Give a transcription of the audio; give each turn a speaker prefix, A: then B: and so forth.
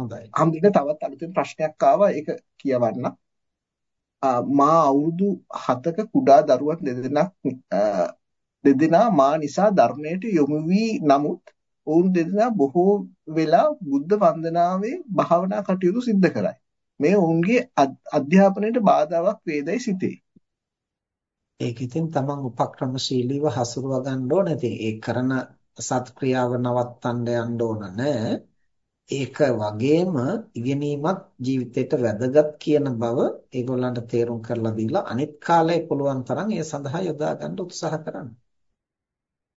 A: හොඳයි.
B: හම්බෙන්න තවත් අලුතෙන් ප්‍රශ්නයක් ආවා ඒක කියවන්න. මා අවුරුදු 7ක කුඩා දරුවන් දෙදෙනෙක් දෙදෙනා මා නිසා ධර්මයට යොමු වී නමුත් ඔවුන් දෙදෙනා බොහෝ වෙලා බුද්ධ වන්දනාවේ භාවනා කටයුතු සිද්ධ කරයි. මේ ඔවුන්ගේ අධ්‍යාපනයට බාධාවක් වේදයි සිතේ.
A: ඒක ඉතින් තමන් උපක්‍රමශීලීව හසුරුවා ගන්න ඕනේ. ඒ කරන සත්ක්‍රියාව නවත්තන්න යන්න ඕන නෑ. ඒක වගේම ඉගෙනීමත් ජීවිතයට වැදගත් කියන බව ඒගොල්ලන්ට තේරුම් කරලා දීලා අනිත් කාලේ පුළුවන් තරම් ඒ සඳහා යොදා ගන්න උත්සාහ කරන්න.